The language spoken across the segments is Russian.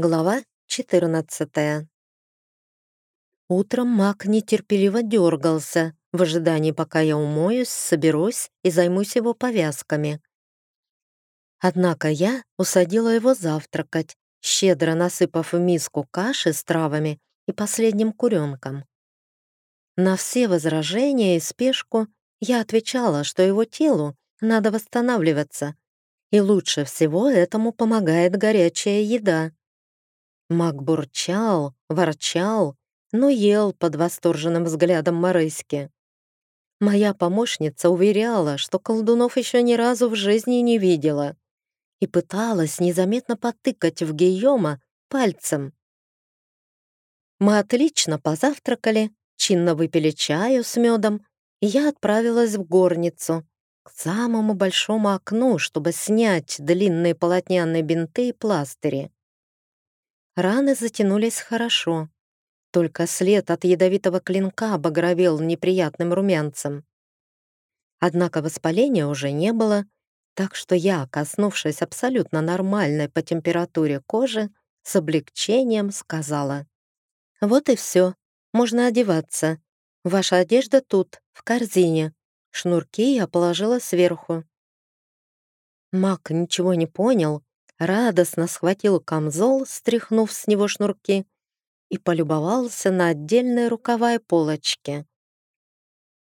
Глава 14 Утром маг нетерпеливо дергался в ожидании, пока я умоюсь, соберусь и займусь его повязками. Однако я усадила его завтракать, щедро насыпав в миску каши с травами и последним куренком. На все возражения и спешку я отвечала, что его телу надо восстанавливаться, и лучше всего этому помогает горячая еда. Маг бурчал, ворчал, но ел под восторженным взглядом Марыськи. Моя помощница уверяла, что колдунов еще ни разу в жизни не видела и пыталась незаметно потыкать в Гийома пальцем. Мы отлично позавтракали, чинно выпили чаю с медом, и я отправилась в горницу, к самому большому окну, чтобы снять длинные полотняные бинты и пластыри. Раны затянулись хорошо. Только след от ядовитого клинка обогровел неприятным румянцем. Однако воспаления уже не было, так что я, коснувшись абсолютно нормальной по температуре кожи, с облегчением сказала. «Вот и все. Можно одеваться. Ваша одежда тут, в корзине. Шнурки я положила сверху». Мак ничего не понял, радостно схватил камзол, стряхнув с него шнурки, и полюбовался на отдельные рукава и полочки.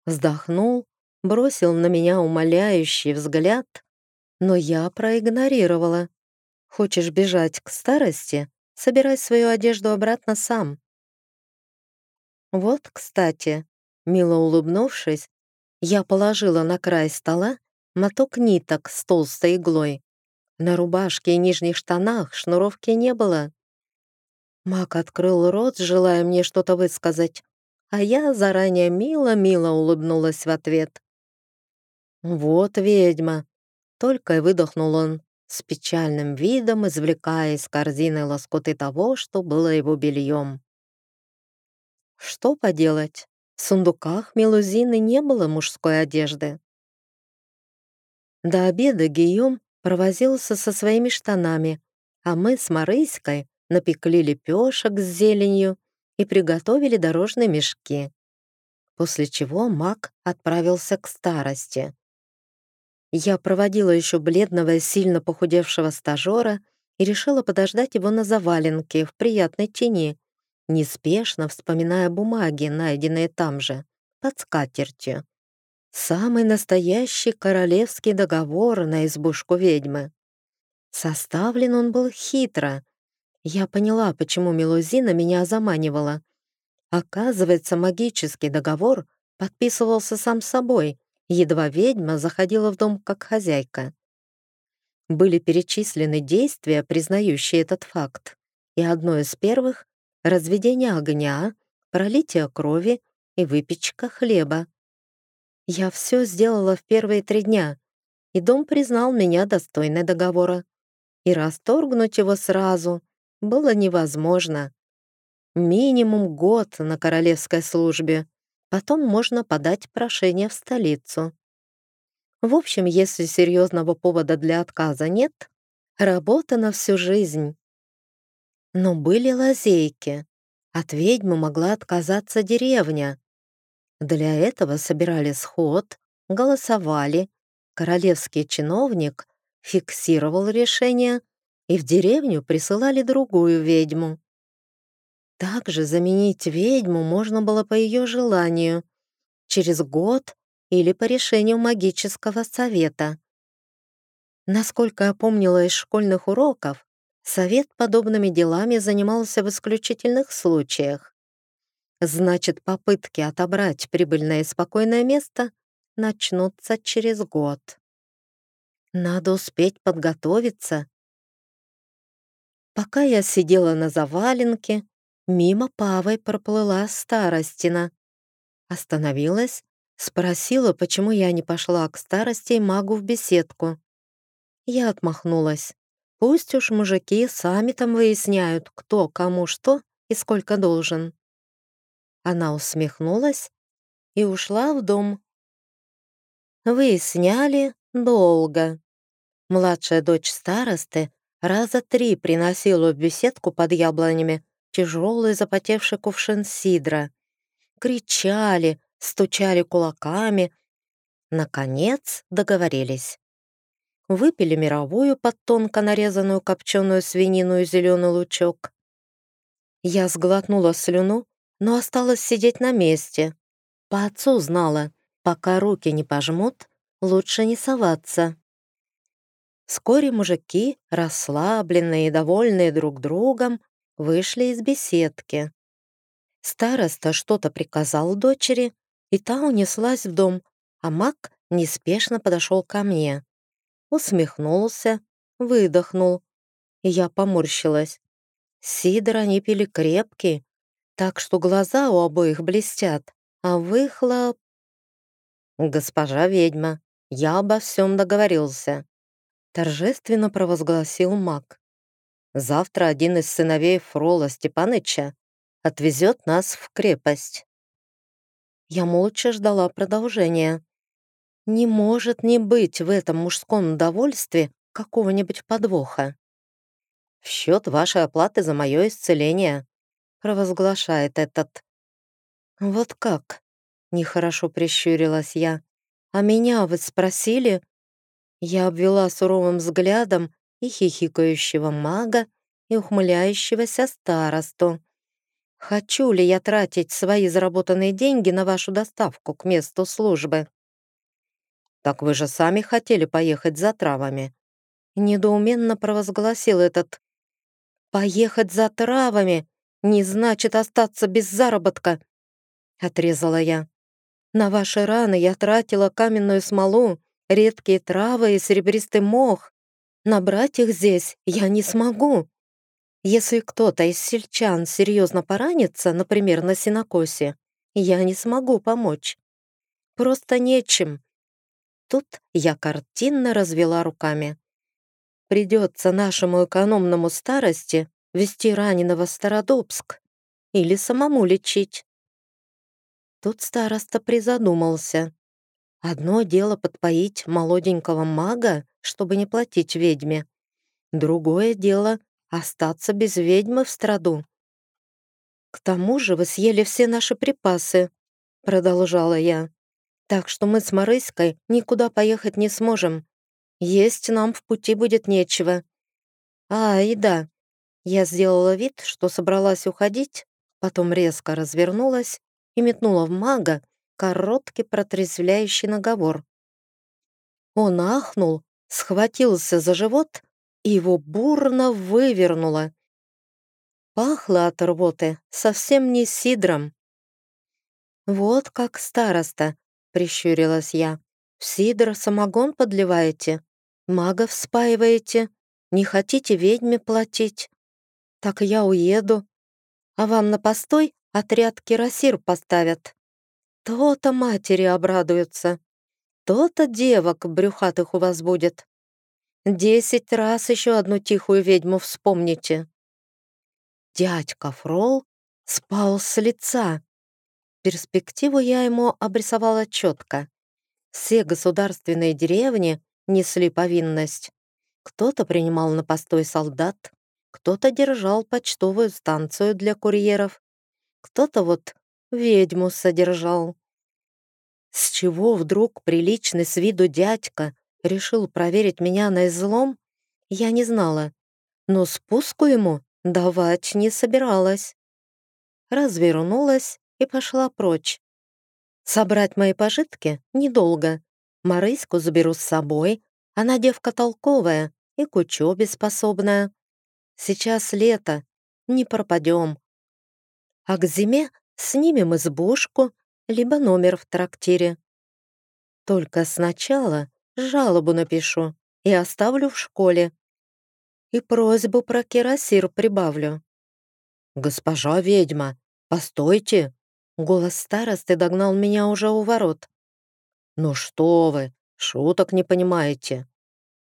Вздохнул, бросил на меня умоляющий взгляд, но я проигнорировала. «Хочешь бежать к старости? Собирай свою одежду обратно сам». Вот, кстати, мило улыбнувшись, я положила на край стола моток ниток с толстой иглой на рубашке и нижних штанах шнуровки не было. Мак открыл рот, желая мне что-то высказать, а я заранее мило-мило улыбнулась в ответ. «Вот ведьма!» — только и выдохнул он, с печальным видом извлекая из корзины лоскуты того, что было его бельем. Что поделать? В сундуках Мелузины не было мужской одежды. До обеда Гийом провозился со своими штанами, а мы с Марыськой напекли лепешек с зеленью и приготовили дорожные мешки. После чего маг отправился к старости. Я проводила еще бледного и сильно похудевшего стажера и решила подождать его на заваленке в приятной тени, неспешно вспоминая бумаги, найденные там же, под скатертью. Самый настоящий королевский договор на избушку ведьмы. Составлен он был хитро. Я поняла, почему Мелузина меня заманивала. Оказывается, магический договор подписывался сам собой, едва ведьма заходила в дом как хозяйка. Были перечислены действия, признающие этот факт, и одно из первых — разведение огня, пролитие крови и выпечка хлеба. Я все сделала в первые три дня, и дом признал меня достойной договора. И расторгнуть его сразу было невозможно. Минимум год на королевской службе, потом можно подать прошение в столицу. В общем, если серьезного повода для отказа нет, работа на всю жизнь. Но были лазейки. От ведьмы могла отказаться деревня. Для этого собирали сход, голосовали, королевский чиновник фиксировал решение, и в деревню присылали другую ведьму. Также заменить ведьму можно было по ее желанию, через год или по решению магического совета. Насколько я помнила из школьных уроков, совет подобными делами занимался в исключительных случаях. Значит, попытки отобрать прибыльное и спокойное место начнутся через год. Надо успеть подготовиться. Пока я сидела на заваленке, мимо Павой проплыла старостина. Остановилась, спросила, почему я не пошла к старости и магу в беседку. Я отмахнулась. Пусть уж мужики сами там выясняют, кто кому что и сколько должен. Она усмехнулась и ушла в дом. Выясняли долго. Младшая дочь старосты Раза три приносила в беседку под яблонями тяжелый запотевший кувшин сидра. Кричали, стучали кулаками. Наконец договорились. Выпили мировую под тонко нарезанную копченую свинину и зеленый лучок. Я сглотнула слюну, но осталась сидеть на месте. По отцу знала, пока руки не пожмут, лучше не соваться. Вскоре мужики, расслабленные и довольные друг другом, вышли из беседки. Староста что-то приказал дочери, и та унеслась в дом, а маг неспешно подошел ко мне. Усмехнулся, выдохнул, и я поморщилась. Сидор они пили крепкий, так что глаза у обоих блестят, а выхлоп... «Госпожа ведьма, я обо всем договорился», торжественно провозгласил маг. «Завтра один из сыновей Фрола Степаныча отвезет нас в крепость». Я молча ждала продолжения. Не может не быть в этом мужском удовольствии какого-нибудь подвоха. «В счет вашей оплаты за мое исцеление», провозглашает этот. «Вот как?» — нехорошо прищурилась я. «А меня вы спросили?» Я обвела суровым взглядом и хихикающего мага, и ухмыляющегося старосту. «Хочу ли я тратить свои заработанные деньги на вашу доставку к месту службы?» «Так вы же сами хотели поехать за травами», недоуменно провозгласил этот. «Поехать за травами не значит остаться без заработка», — отрезала я. «На ваши раны я тратила каменную смолу, редкие травы и серебристый мох. Набрать их здесь я не смогу. Если кто-то из сельчан серьезно поранится, например, на синокосе, я не смогу помочь. Просто нечем». Тут я картинно развела руками. Придется нашему экономному старости вести раненого в Стародубск или самому лечить. Тут староста призадумался. Одно дело подпоить молоденького мага, чтобы не платить ведьме. Другое дело — остаться без ведьмы в страду. «К тому же вы съели все наши припасы», — продолжала я. «Так что мы с Марыськой никуда поехать не сможем. Есть нам в пути будет нечего. А, и да, я сделала вид, что собралась уходить, потом резко развернулась и метнула в мага короткий протрезвляющий наговор. Он ахнул, схватился за живот и его бурно вывернуло. Пахло от рвоты совсем не сидром. «Вот как староста», — прищурилась я. «В сидр самогон подливаете, магов спаиваете, не хотите ведьме платить так я уеду. А вам на постой отряд кирасир поставят. То-то матери обрадуются. То-то девок брюхатых у вас будет. Десять раз еще одну тихую ведьму вспомните. Дядька Фрол спал с лица. Перспективу я ему обрисовала четко. Все государственные деревни несли повинность. Кто-то принимал на постой солдат, кто-то держал почтовую станцию для курьеров, кто-то вот ведьму содержал. С чего вдруг приличный с виду дядька решил проверить меня на излом, я не знала, но спуску ему давать не собиралась. Развернулась и пошла прочь. Собрать мои пожитки недолго. Марыську заберу с собой, она девка толковая и к учебе способная. Сейчас лето, не пропадем. А к зиме снимем избушку, либо номер в трактире. Только сначала жалобу напишу и оставлю в школе. И просьбу про кирасир прибавлю. «Госпожа ведьма, постойте!» Голос старосты догнал меня уже у ворот. «Ну что вы, шуток не понимаете.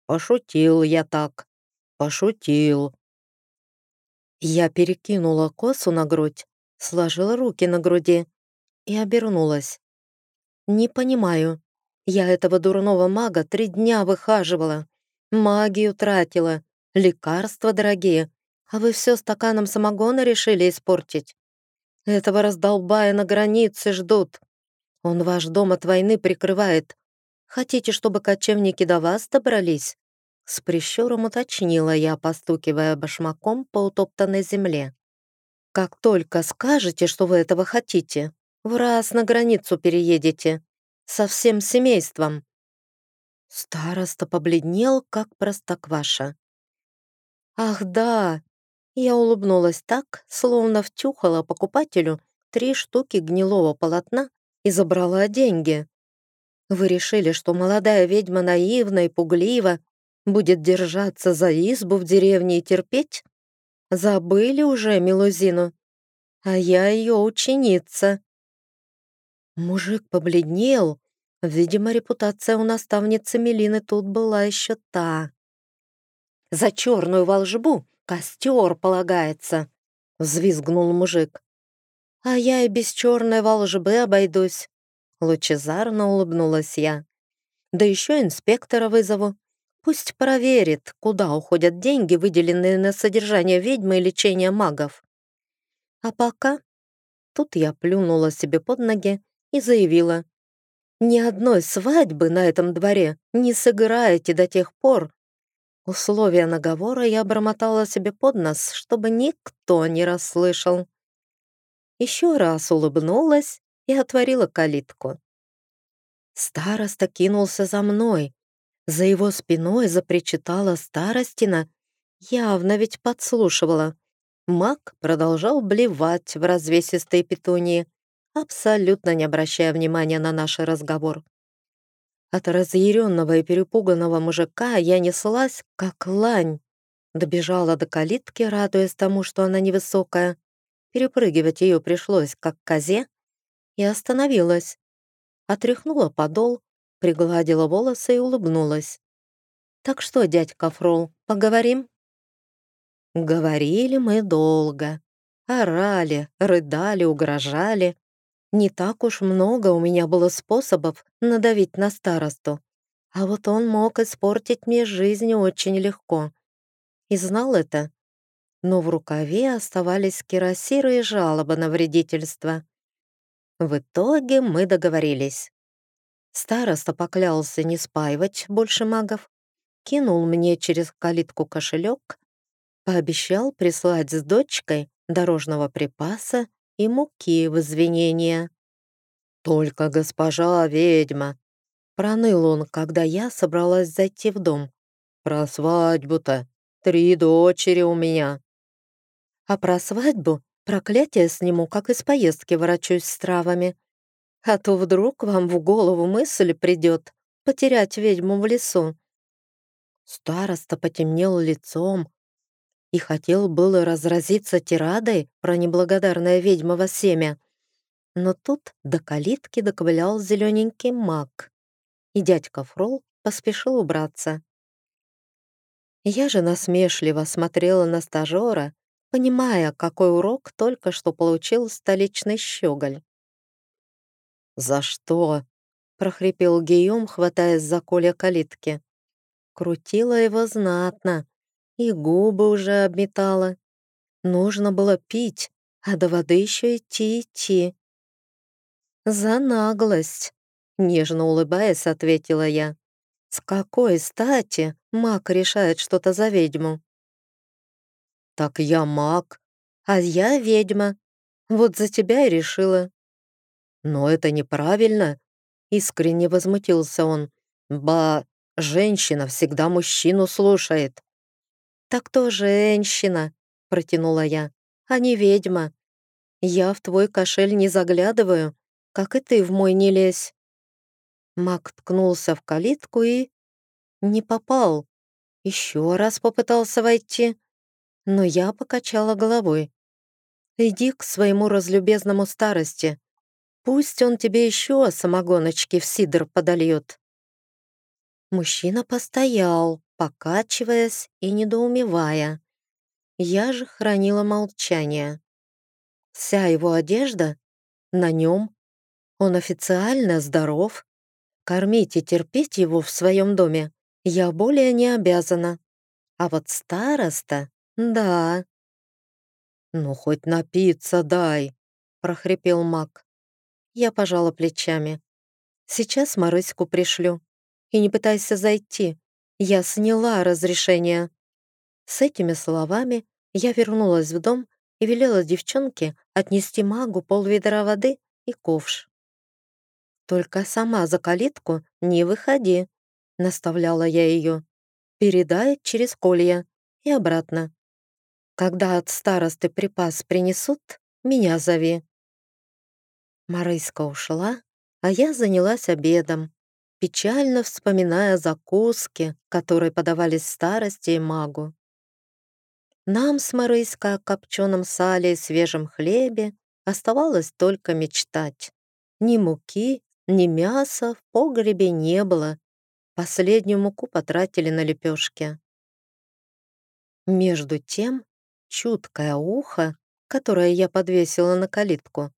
Пошутил я так, пошутил. Я перекинула косу на грудь, сложила руки на груди и обернулась. «Не понимаю. Я этого дурного мага три дня выхаживала, магию тратила, лекарства дорогие, а вы все стаканом самогона решили испортить. Этого раздолбая на границе ждут. Он ваш дом от войны прикрывает. Хотите, чтобы кочевники до вас добрались?» С прищуром уточнила я, постукивая башмаком по утоптанной земле. «Как только скажете, что вы этого хотите, в раз на границу переедете. Со всем семейством». Староста побледнел, как простокваша. «Ах да!» Я улыбнулась так, словно втюхала покупателю три штуки гнилого полотна и забрала деньги. Вы решили, что молодая ведьма наивна и пуглива, будет держаться за избу в деревне и терпеть? Забыли уже Милузину? А я ее ученица. Мужик побледнел. Видимо, репутация у наставницы Мелины тут была еще та. «За черную волжбу костер полагается», — взвизгнул мужик. «А я и без черной волжбы обойдусь», — лучезарно улыбнулась я. «Да еще инспектора вызову. Пусть проверит, куда уходят деньги, выделенные на содержание ведьмы и лечение магов. А пока...» Тут я плюнула себе под ноги и заявила. «Ни одной свадьбы на этом дворе не сыграете до тех пор, Условия наговора я обормотала себе под нос, чтобы никто не расслышал. Еще раз улыбнулась и отворила калитку. Староста кинулся за мной. За его спиной запричитала старостина, явно ведь подслушивала. Маг продолжал блевать в развесистые петунии, абсолютно не обращая внимания на наш разговор. От разъяренного и перепуганного мужика я неслась, как лань. Добежала до калитки, радуясь тому, что она невысокая. Перепрыгивать ее пришлось, как козе, и остановилась. Отряхнула подол, пригладила волосы и улыбнулась. «Так что, дядька Фрол, поговорим?» Говорили мы долго. Орали, рыдали, угрожали. Не так уж много у меня было способов надавить на старосту, а вот он мог испортить мне жизнь очень легко. И знал это. Но в рукаве оставались кирасиры и жалобы на вредительство. В итоге мы договорились. Староста поклялся не спаивать больше магов, кинул мне через калитку кошелек, пообещал прислать с дочкой дорожного припаса и муки в извинения. «Только госпожа ведьма!» Проныл он, когда я собралась зайти в дом. «Про свадьбу-то! Три дочери у меня!» «А про свадьбу проклятие сниму, как из поездки ворочусь с травами. А то вдруг вам в голову мысль придет потерять ведьму в лесу». Староста потемнел лицом, и хотел было разразиться тирадой про неблагодарное ведьмово семя. Но тут до калитки доковылял зелененький маг, и дядька Фрол поспешил убраться. Я же насмешливо смотрела на стажера, понимая, какой урок только что получил столичный щеголь. «За что?» — прохрипел Гийом, хватаясь за коля калитки. Крутила его знатно, и губы уже обметала. Нужно было пить, а до воды еще идти идти. «За наглость!» — нежно улыбаясь, ответила я. «С какой стати маг решает что-то за ведьму?» «Так я маг, а я ведьма. Вот за тебя и решила». «Но это неправильно», — искренне возмутился он. «Ба, женщина всегда мужчину слушает». «Так кто женщина?» — протянула я, «а не ведьма. Я в твой кошель не заглядываю, как и ты в мой не лезь». Мак ткнулся в калитку и... не попал. Еще раз попытался войти, но я покачала головой. «Иди к своему разлюбезному старости. Пусть он тебе еще самогоночки в сидр подольет». Мужчина постоял, покачиваясь и недоумевая. Я же хранила молчание. Вся его одежда на нем. Он официально здоров. Кормить и терпеть его в своем доме я более не обязана. А вот староста — да. «Ну, хоть напиться дай», — прохрипел маг. Я пожала плечами. «Сейчас Марыську пришлю. И не пытайся зайти. Я сняла разрешение». С этими словами я вернулась в дом и велела девчонке отнести магу полведра воды и ковш. «Только сама за калитку не выходи», — наставляла я ее. «Передай через колья и обратно. Когда от старосты припас принесут, меня зови». Марыська ушла, а я занялась обедом, печально вспоминая закуски, которые подавались старости и магу. Нам с Марыськой о копченом сале и свежем хлебе оставалось только мечтать. Ни муки, ни мяса в погребе не было. Последнюю муку потратили на лепешки. Между тем, чуткое ухо, которое я подвесила на калитку,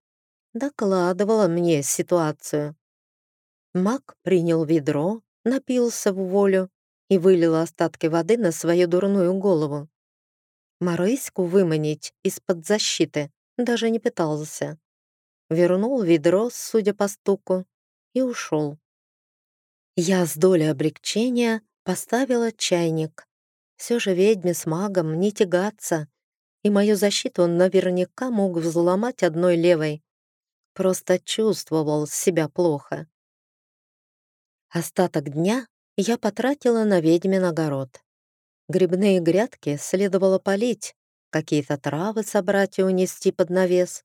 докладывало мне ситуацию. Мак принял ведро, напился в волю и вылил остатки воды на свою дурную голову. Марыську выманить из-под защиты даже не пытался. Вернул ведро, судя по стуку, и ушел. Я с долей облегчения поставила чайник. Все же ведьме с магом не тягаться, и мою защиту он наверняка мог взломать одной левой. Просто чувствовал себя плохо. Остаток дня я потратила на ведьмин огород. Грибные грядки следовало полить, какие-то травы собрать и унести под навес.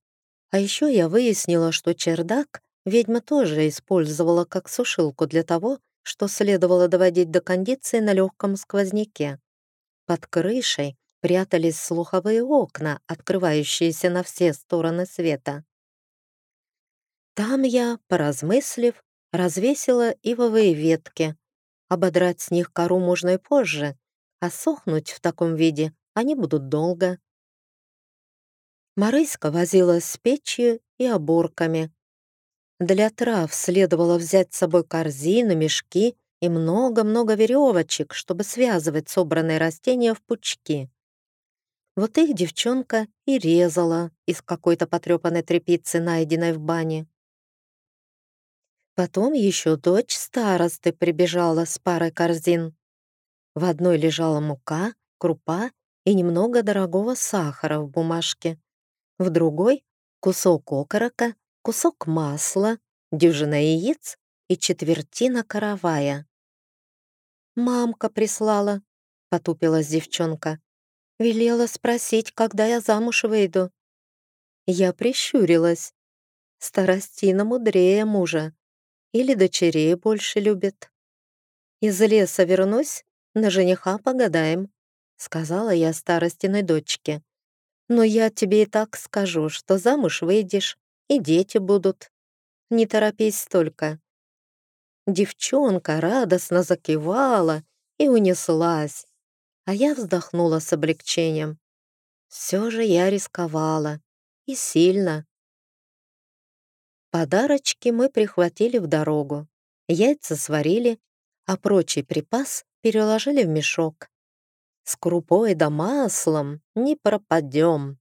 А еще я выяснила, что чердак ведьма тоже использовала как сушилку для того, что следовало доводить до кондиции на легком сквозняке. Под крышей прятались слуховые окна, открывающиеся на все стороны света. Там я, поразмыслив, развесила ивовые ветки. Ободрать с них кору можно и позже, а сохнуть в таком виде они будут долго. Марыська возилась с печью и оборками. Для трав следовало взять с собой корзины, мешки и много-много веревочек, чтобы связывать собранные растения в пучки. Вот их девчонка и резала из какой-то потрепанной тряпицы, найденной в бане. Потом еще дочь старосты прибежала с парой корзин. В одной лежала мука, крупа и немного дорогого сахара в бумажке. В другой — кусок окорока, кусок масла, дюжина яиц и четвертина каравая. «Мамка прислала», — потупилась девчонка. «Велела спросить, когда я замуж выйду». Я прищурилась. Старостина мудрее мужа. Или дочерей больше любит. Из леса вернусь, на жениха погадаем», — сказала я старостиной дочке. «Но я тебе и так скажу, что замуж выйдешь, и дети будут. Не торопись столько». Девчонка радостно закивала и унеслась, а я вздохнула с облегчением. Все же я рисковала. И сильно. Подарочки мы прихватили в дорогу. Яйца сварили, а прочий припас переложили в мешок. С крупой да маслом не пропадем.